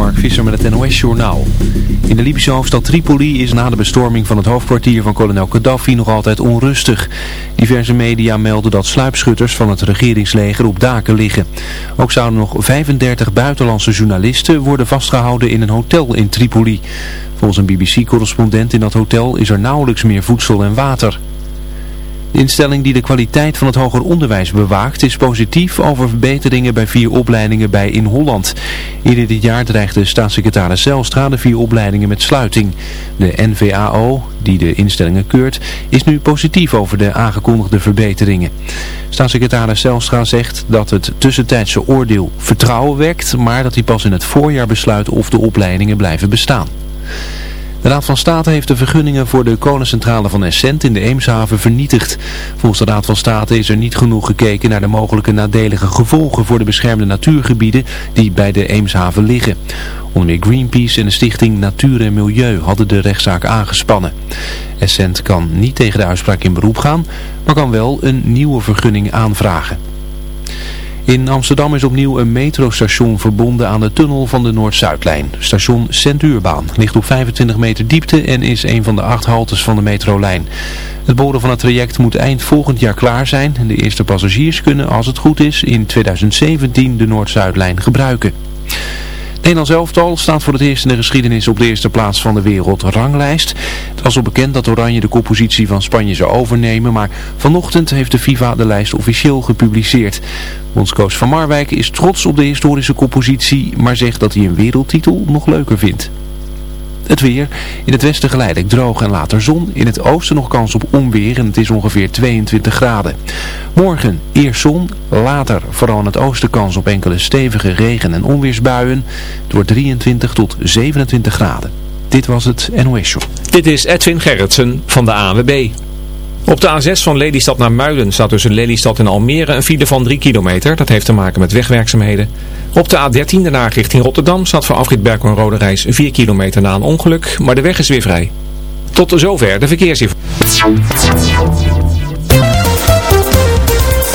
Mark Visser met het NOS-journaal. In de Libische hoofdstad Tripoli is na de bestorming van het hoofdkwartier van kolonel Gaddafi nog altijd onrustig. Diverse media melden dat sluipschutters van het regeringsleger op daken liggen. Ook zouden nog 35 buitenlandse journalisten worden vastgehouden in een hotel in Tripoli. Volgens een BBC-correspondent in dat hotel is er nauwelijks meer voedsel en water. De instelling die de kwaliteit van het hoger onderwijs bewaakt is positief over verbeteringen bij vier opleidingen bij In Holland. Ieder dit jaar dreigde staatssecretaris Zelstra de vier opleidingen met sluiting. De NVAO, die de instellingen keurt, is nu positief over de aangekondigde verbeteringen. Staatssecretaris Zelstra zegt dat het tussentijdse oordeel vertrouwen wekt, maar dat hij pas in het voorjaar besluit of de opleidingen blijven bestaan. De Raad van State heeft de vergunningen voor de kolencentrale van Essent in de Eemshaven vernietigd. Volgens de Raad van State is er niet genoeg gekeken naar de mogelijke nadelige gevolgen voor de beschermde natuurgebieden die bij de Eemshaven liggen. Onder meer Greenpeace en de stichting Natuur en Milieu hadden de rechtszaak aangespannen. Essent kan niet tegen de uitspraak in beroep gaan, maar kan wel een nieuwe vergunning aanvragen. In Amsterdam is opnieuw een metrostation verbonden aan de tunnel van de Noord-Zuidlijn. Station Centuurbaan ligt op 25 meter diepte en is een van de acht haltes van de metrolijn. Het boren van het traject moet eind volgend jaar klaar zijn. En de eerste passagiers kunnen, als het goed is, in 2017 de Noord-Zuidlijn gebruiken. Nederlands elftal staat voor het eerst in de geschiedenis op de eerste plaats van de wereldranglijst. Het was al bekend dat Oranje de koppositie van Spanje zou overnemen, maar vanochtend heeft de FIFA de lijst officieel gepubliceerd. Bondscoach Van Marwijk is trots op de historische koppositie, maar zegt dat hij een wereldtitel nog leuker vindt. Het weer. In het westen geleidelijk droog en later zon. In het oosten nog kans op onweer en het is ongeveer 22 graden. Morgen eerst zon, later vooral in het oosten kans op enkele stevige regen- en onweersbuien. Door 23 tot 27 graden. Dit was het NOS Show. Dit is Edwin Gerritsen van de ANWB. Op de A6 van Lelystad naar Muiden staat tussen Lelystad en Almere een file van 3 kilometer. Dat heeft te maken met wegwerkzaamheden. Op de A13 daarna richting Rotterdam staat voor afrit Berkel en Rode Reis 4 kilometer na een ongeluk, maar de weg is weer vrij. Tot zover de verkeersinformatie.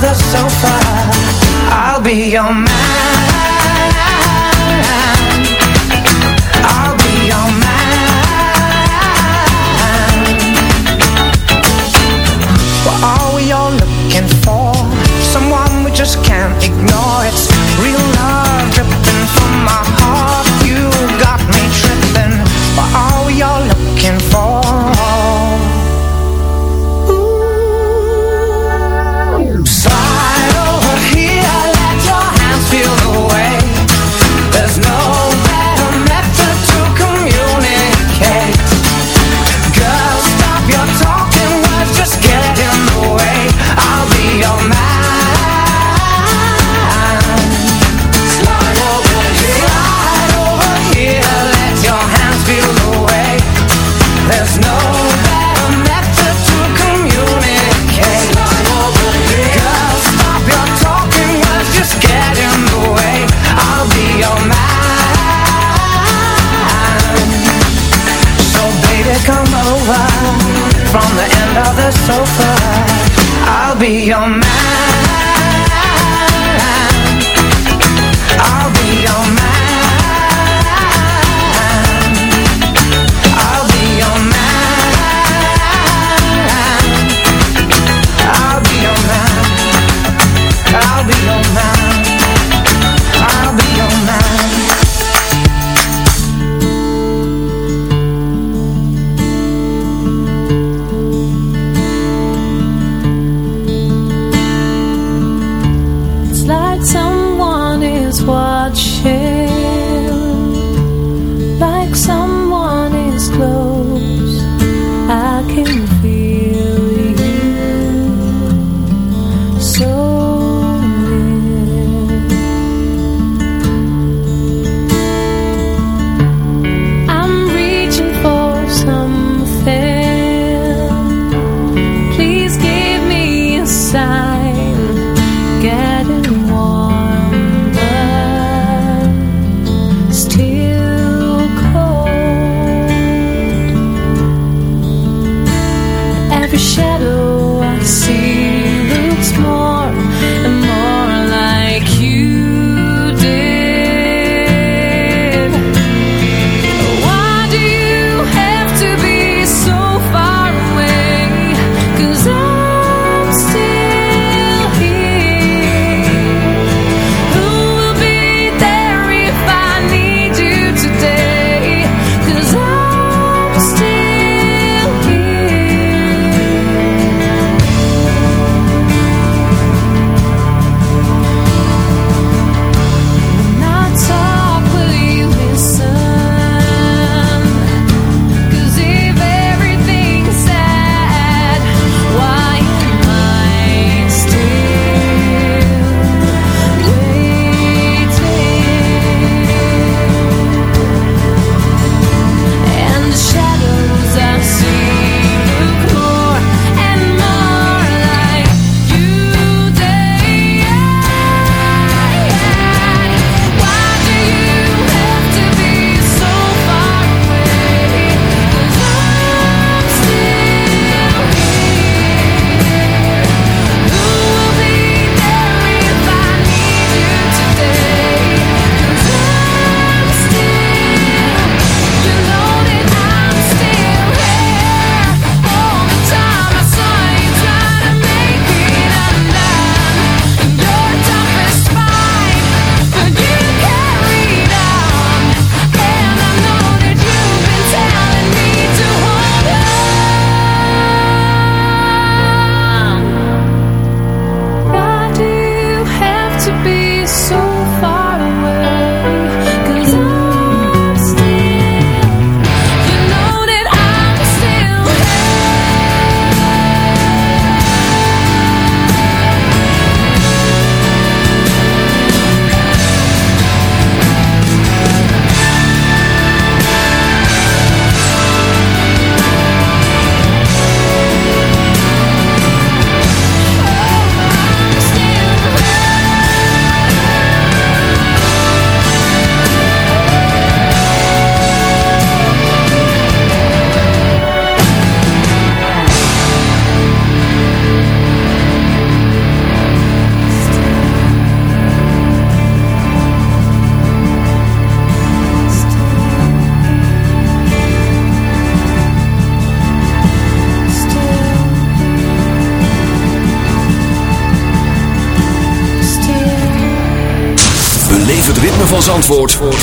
The sofa. I'll be your man.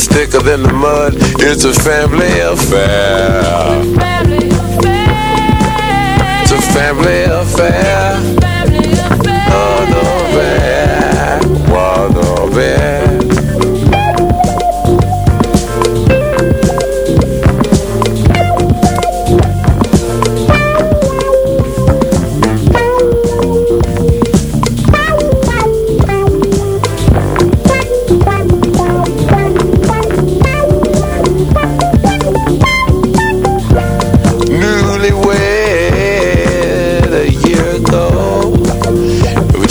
Blood's thicker than the mud. It's a family affair. It's a family affair.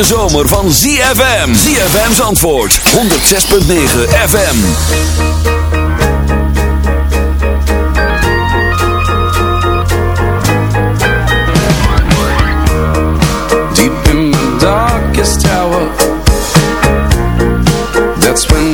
Hete zomer van ZFM. ZFM Zandvoort, 106.9 FM. Deep in my darkest tower That's when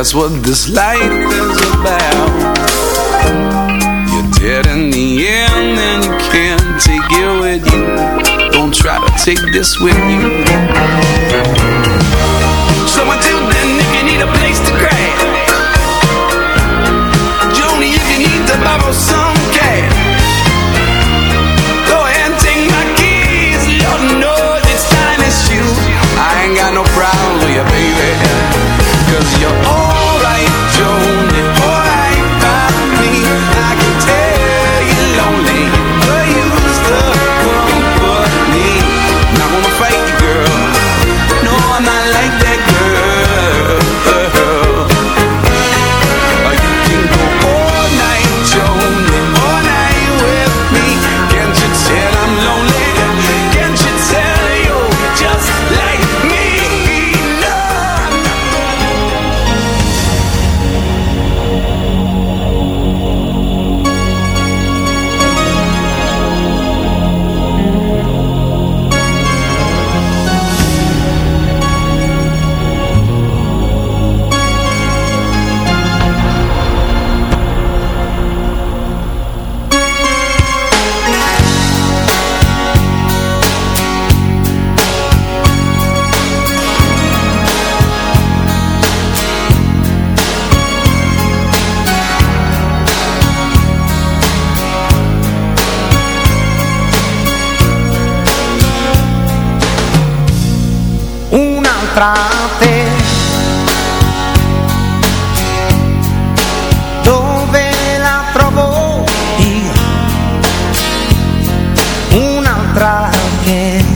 That's what this life is about. You're dead in the end and you can't take it with you. Don't try to take this with you. So until then, if you need a place to crash, Joni, if you need to borrow some cash, go ahead and take my keys. Lord knows it's time is shoes. I ain't got no problem with you, baby. Cause you're alright, Joni, un'altra che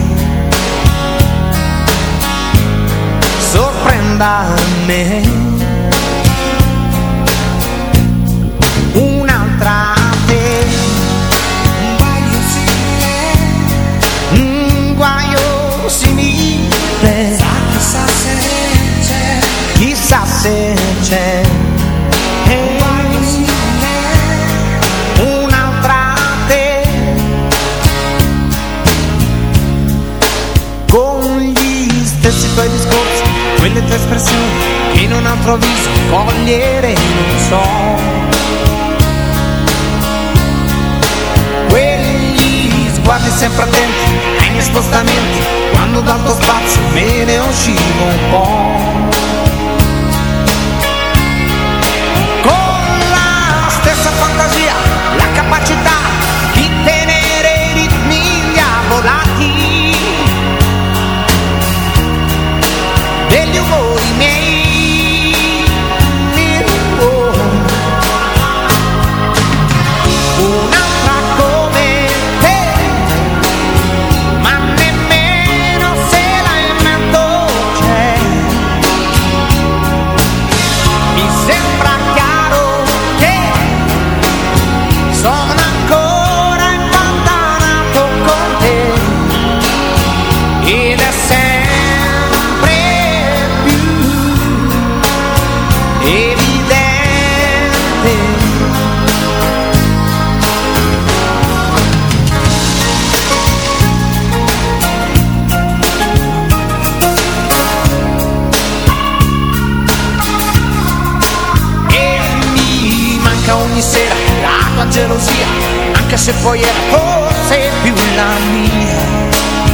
quelle tue espressioni che in un altro viso cogliere non so. Quegli sguardi sempre attenti ai miei spostamenti quando dal tuo spazio me ne uscivo un po' con la stessa fantasia la capacità di tenere i ritmi diavolati Then you go. Ogni sera la tua gelosia, anche se poi era forse più la mia.